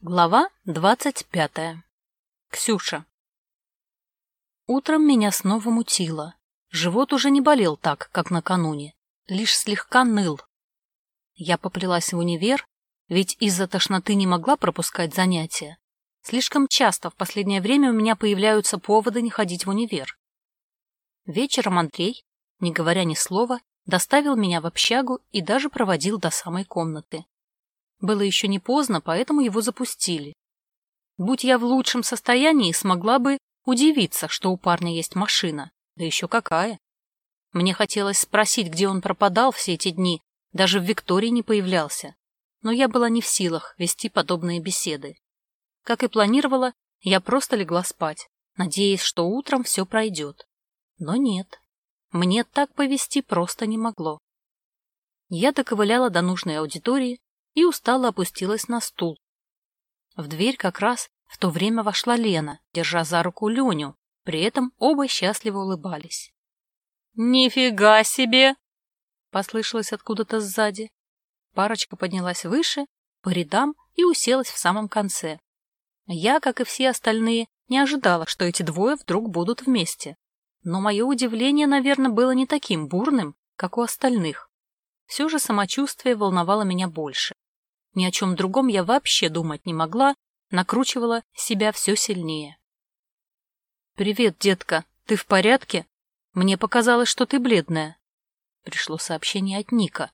Глава двадцать пятая. Ксюша. Утром меня снова мутило. Живот уже не болел так, как накануне, лишь слегка ныл. Я поплелась в универ, ведь из-за тошноты не могла пропускать занятия. Слишком часто в последнее время у меня появляются поводы не ходить в универ. Вечером Андрей, не говоря ни слова, доставил меня в общагу и даже проводил до самой комнаты. Было еще не поздно, поэтому его запустили. Будь я в лучшем состоянии, смогла бы удивиться, что у парня есть машина. Да еще какая. Мне хотелось спросить, где он пропадал все эти дни, даже в Виктории не появлялся. Но я была не в силах вести подобные беседы. Как и планировала, я просто легла спать, надеясь, что утром все пройдет. Но нет. Мне так повести просто не могло. Я доковыляла до нужной аудитории, и устало опустилась на стул. В дверь как раз в то время вошла Лена, держа за руку Леню, при этом оба счастливо улыбались. «Нифига себе!» — послышалось откуда-то сзади. Парочка поднялась выше, по рядам и уселась в самом конце. Я, как и все остальные, не ожидала, что эти двое вдруг будут вместе. Но мое удивление, наверное, было не таким бурным, как у остальных. Все же самочувствие волновало меня больше. Ни о чем другом я вообще думать не могла, накручивала себя все сильнее. «Привет, детка, ты в порядке? Мне показалось, что ты бледная». Пришло сообщение от Ника.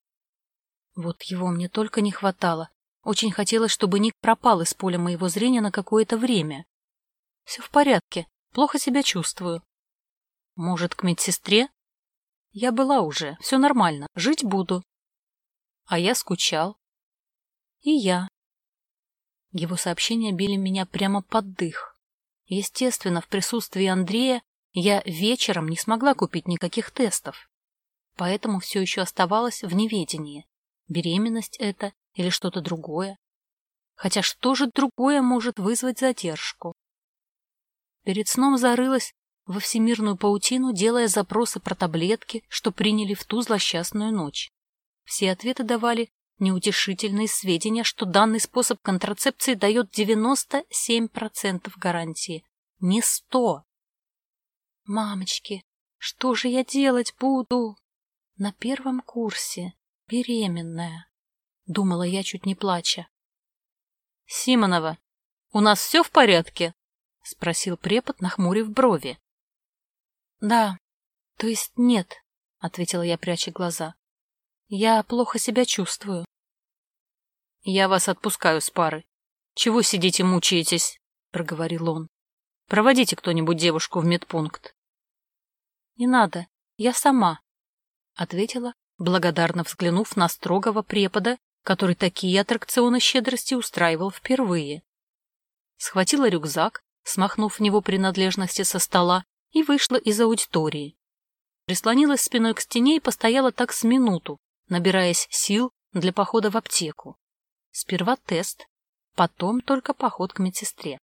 Вот его мне только не хватало. Очень хотелось, чтобы Ник пропал из поля моего зрения на какое-то время. Все в порядке, плохо себя чувствую. Может, к медсестре? Я была уже, все нормально, жить буду. А я скучал. И я. Его сообщения били меня прямо под дых. Естественно, в присутствии Андрея я вечером не смогла купить никаких тестов. Поэтому все еще оставалась в неведении. Беременность это или что-то другое. Хотя что же другое может вызвать задержку? Перед сном зарылась во всемирную паутину, делая запросы про таблетки, что приняли в ту злосчастную ночь. Все ответы давали неутешительные сведения, что данный способ контрацепции дает 97% гарантии, не 100. Мамочки, что же я делать буду? На первом курсе, беременная, думала я, чуть не плача. Симонова, у нас все в порядке? спросил препод, нахмурив брови. Да, то есть нет, ответила я, пряча глаза. Я плохо себя чувствую. Я вас отпускаю с пары. Чего сидите мучаетесь? проговорил он. Проводите кто-нибудь девушку в медпункт. Не надо, я сама, ответила, благодарно взглянув на строгого препода, который такие аттракционы щедрости устраивал впервые. Схватила рюкзак, смахнув в него принадлежности со стола, и вышла из аудитории. Прислонилась спиной к стене и постояла так с минуту, набираясь сил для похода в аптеку. Сперва тест, потом только поход к медсестре.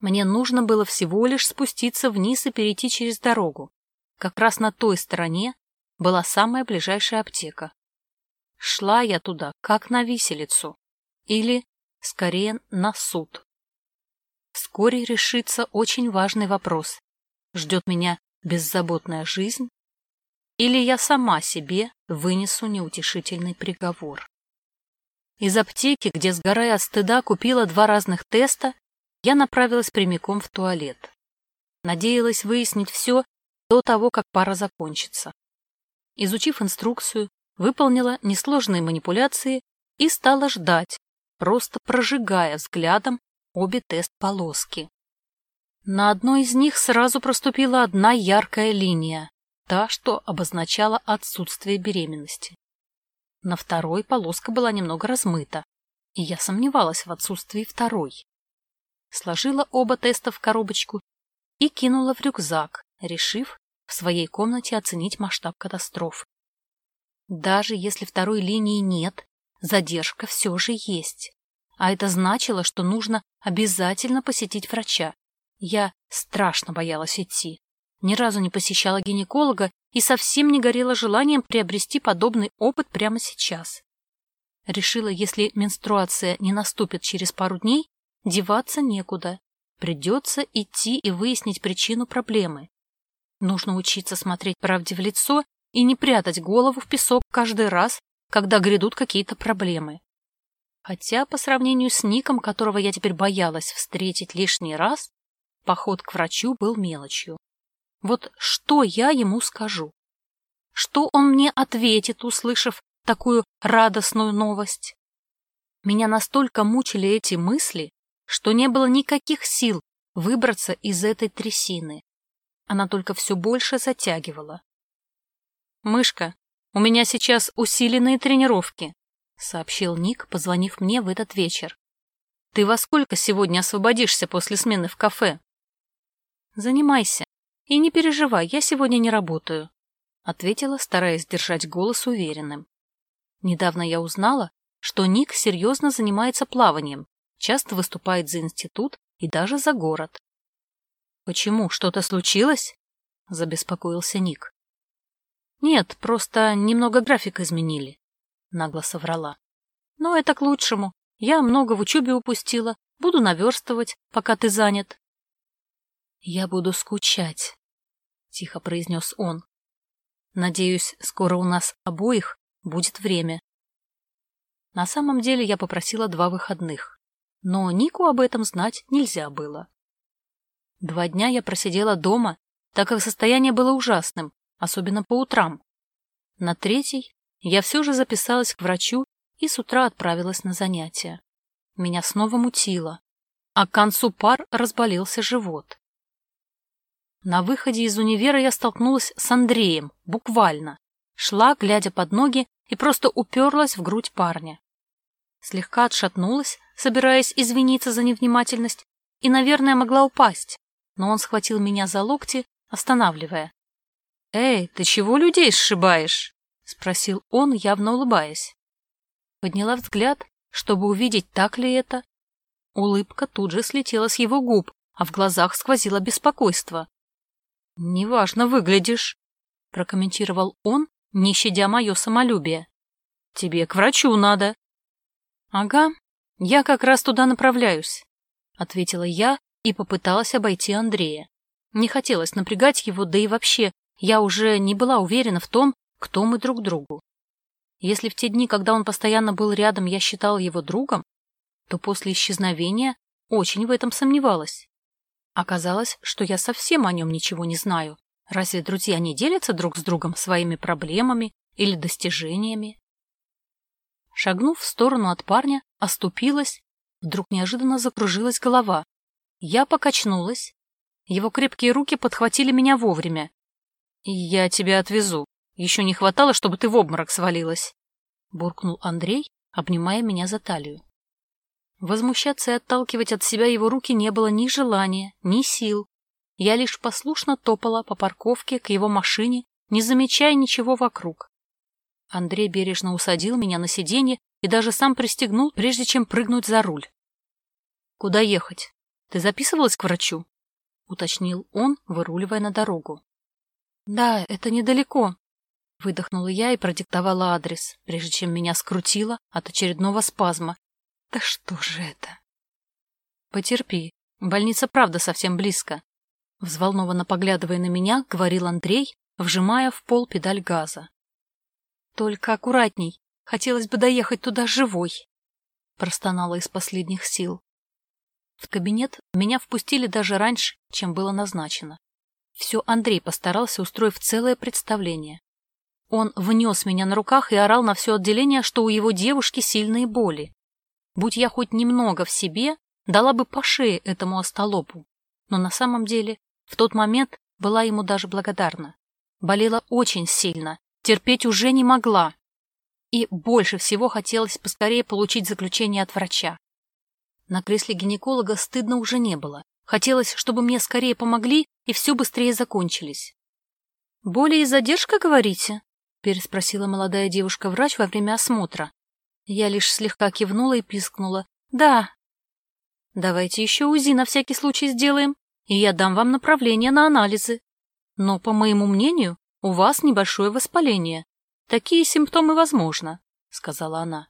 Мне нужно было всего лишь спуститься вниз и перейти через дорогу. Как раз на той стороне была самая ближайшая аптека. Шла я туда, как на виселицу. Или, скорее, на суд. Вскоре решится очень важный вопрос. Ждет меня беззаботная жизнь или я сама себе вынесу неутешительный приговор. Из аптеки, где, сгорая от стыда, купила два разных теста, я направилась прямиком в туалет. Надеялась выяснить все до того, как пара закончится. Изучив инструкцию, выполнила несложные манипуляции и стала ждать, просто прожигая взглядом обе тест-полоски. На одной из них сразу проступила одна яркая линия, та, что обозначала отсутствие беременности. На второй полоска была немного размыта, и я сомневалась в отсутствии второй. Сложила оба теста в коробочку и кинула в рюкзак, решив в своей комнате оценить масштаб катастрофы. Даже если второй линии нет, задержка все же есть. А это значило, что нужно обязательно посетить врача. Я страшно боялась идти ни разу не посещала гинеколога и совсем не горела желанием приобрести подобный опыт прямо сейчас. Решила, если менструация не наступит через пару дней, деваться некуда. Придется идти и выяснить причину проблемы. Нужно учиться смотреть правде в лицо и не прятать голову в песок каждый раз, когда грядут какие-то проблемы. Хотя по сравнению с Ником, которого я теперь боялась встретить лишний раз, поход к врачу был мелочью. Вот что я ему скажу? Что он мне ответит, услышав такую радостную новость? Меня настолько мучили эти мысли, что не было никаких сил выбраться из этой трясины. Она только все больше затягивала. «Мышка, у меня сейчас усиленные тренировки», — сообщил Ник, позвонив мне в этот вечер. «Ты во сколько сегодня освободишься после смены в кафе?» «Занимайся. И не переживай, я сегодня не работаю», — ответила, стараясь держать голос уверенным. Недавно я узнала, что Ник серьезно занимается плаванием, часто выступает за институт и даже за город. «Почему? Что-то случилось?» — забеспокоился Ник. «Нет, просто немного график изменили», — нагло соврала. «Но это к лучшему. Я много в учебе упустила. Буду наверстывать, пока ты занят». «Я буду скучать», — тихо произнес он. «Надеюсь, скоро у нас обоих будет время». На самом деле я попросила два выходных, но Нику об этом знать нельзя было. Два дня я просидела дома, так как состояние было ужасным, особенно по утрам. На третий я все же записалась к врачу и с утра отправилась на занятия. Меня снова мутило, а к концу пар разболелся живот. На выходе из универа я столкнулась с Андреем, буквально. Шла, глядя под ноги, и просто уперлась в грудь парня. Слегка отшатнулась, собираясь извиниться за невнимательность, и, наверное, могла упасть но он схватил меня за локти, останавливая. «Эй, ты чего людей сшибаешь?» — спросил он, явно улыбаясь. Подняла взгляд, чтобы увидеть, так ли это. Улыбка тут же слетела с его губ, а в глазах сквозило беспокойство. «Неважно выглядишь», — прокомментировал он, не щадя мое самолюбие. «Тебе к врачу надо». «Ага, я как раз туда направляюсь», — ответила я, и попыталась обойти Андрея. Не хотелось напрягать его, да и вообще, я уже не была уверена в том, кто мы друг другу. Если в те дни, когда он постоянно был рядом, я считала его другом, то после исчезновения очень в этом сомневалась. Оказалось, что я совсем о нем ничего не знаю. Разве друзья не делятся друг с другом своими проблемами или достижениями? Шагнув в сторону от парня, оступилась, вдруг неожиданно закружилась голова. Я покачнулась. Его крепкие руки подхватили меня вовремя. «Я тебя отвезу. Еще не хватало, чтобы ты в обморок свалилась», — буркнул Андрей, обнимая меня за талию. Возмущаться и отталкивать от себя его руки не было ни желания, ни сил. Я лишь послушно топала по парковке к его машине, не замечая ничего вокруг. Андрей бережно усадил меня на сиденье и даже сам пристегнул, прежде чем прыгнуть за руль. «Куда ехать?» Ты записывалась к врачу? — уточнил он, выруливая на дорогу. — Да, это недалеко. Выдохнула я и продиктовала адрес, прежде чем меня скрутило от очередного спазма. Да что же это? Потерпи, больница правда совсем близко. Взволнованно поглядывая на меня, говорил Андрей, вжимая в пол педаль газа. Только аккуратней, хотелось бы доехать туда живой. Простонала из последних сил. В кабинет меня впустили даже раньше, чем было назначено. Все Андрей постарался, устроив целое представление. Он внес меня на руках и орал на все отделение, что у его девушки сильные боли. Будь я хоть немного в себе, дала бы по шее этому остолопу. Но на самом деле в тот момент была ему даже благодарна. Болела очень сильно, терпеть уже не могла. И больше всего хотелось поскорее получить заключение от врача. На кресле гинеколога стыдно уже не было. Хотелось, чтобы мне скорее помогли и все быстрее закончились. «Боли и задержка, говорите?» — переспросила молодая девушка-врач во время осмотра. Я лишь слегка кивнула и пискнула. «Да». «Давайте еще УЗИ на всякий случай сделаем, и я дам вам направление на анализы. Но, по моему мнению, у вас небольшое воспаление. Такие симптомы возможно», — сказала она.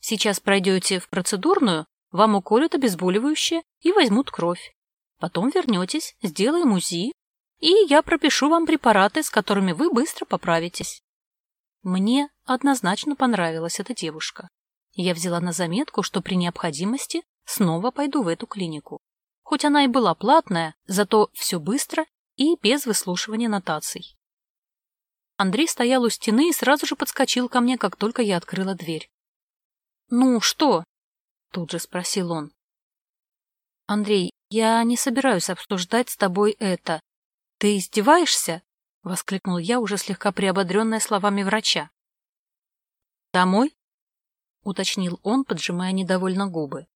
Сейчас пройдете в процедурную, вам уколют обезболивающее и возьмут кровь. Потом вернетесь, сделаем УЗИ, и я пропишу вам препараты, с которыми вы быстро поправитесь. Мне однозначно понравилась эта девушка. Я взяла на заметку, что при необходимости снова пойду в эту клинику. Хоть она и была платная, зато все быстро и без выслушивания нотаций. Андрей стоял у стены и сразу же подскочил ко мне, как только я открыла дверь. «Ну, что?» — тут же спросил он. «Андрей, я не собираюсь обсуждать с тобой это. Ты издеваешься?» — воскликнул я, уже слегка приободренная словами врача. «Домой?» — уточнил он, поджимая недовольно губы.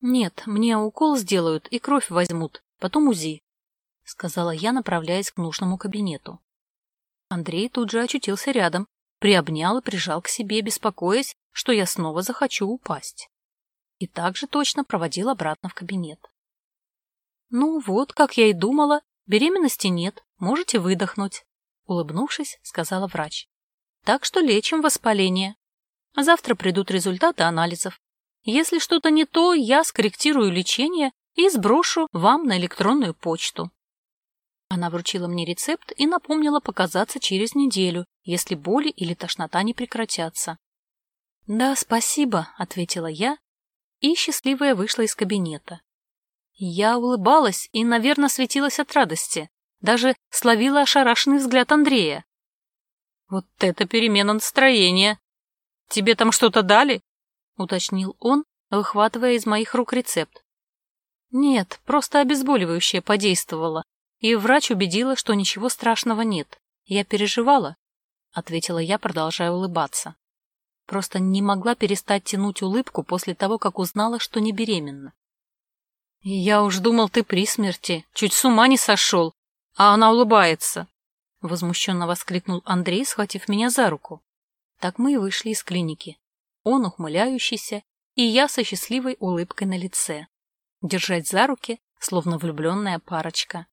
«Нет, мне укол сделают и кровь возьмут, потом УЗИ», — сказала я, направляясь к нужному кабинету. Андрей тут же очутился рядом, приобнял и прижал к себе, беспокоясь, что я снова захочу упасть. И также точно проводил обратно в кабинет. «Ну вот, как я и думала, беременности нет, можете выдохнуть», — улыбнувшись, сказала врач. «Так что лечим воспаление. Завтра придут результаты анализов. Если что-то не то, я скорректирую лечение и сброшу вам на электронную почту. Она вручила мне рецепт и напомнила показаться через неделю, если боли или тошнота не прекратятся. «Да, спасибо», — ответила я, и счастливая вышла из кабинета. Я улыбалась и, наверное, светилась от радости, даже словила ошарашенный взгляд Андрея. «Вот это перемена настроения! Тебе там что-то дали?» — уточнил он, выхватывая из моих рук рецепт. «Нет, просто обезболивающее подействовало», и врач убедила, что ничего страшного нет. Я переживала, — ответила я, продолжая улыбаться. Просто не могла перестать тянуть улыбку после того, как узнала, что не беременна. «Я уж думал, ты при смерти, чуть с ума не сошел, а она улыбается!» — возмущенно воскликнул Андрей, схватив меня за руку. Так мы и вышли из клиники. Он ухмыляющийся, и я со счастливой улыбкой на лице. Держать за руки, словно влюбленная парочка.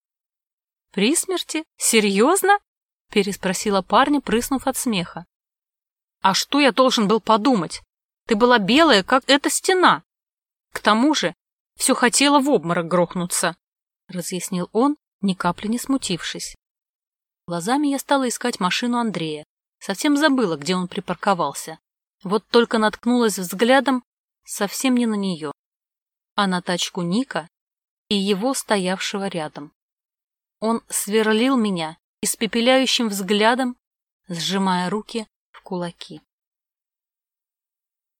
«При смерти? Серьезно?» — переспросила парня, прыснув от смеха. «А что я должен был подумать? Ты была белая, как эта стена. К тому же все хотела в обморок грохнуться», — разъяснил он, ни капли не смутившись. Глазами я стала искать машину Андрея. Совсем забыла, где он припарковался. Вот только наткнулась взглядом совсем не на нее, а на тачку Ника и его стоявшего рядом. Он сверлил меня испепеляющим взглядом, сжимая руки в кулаки.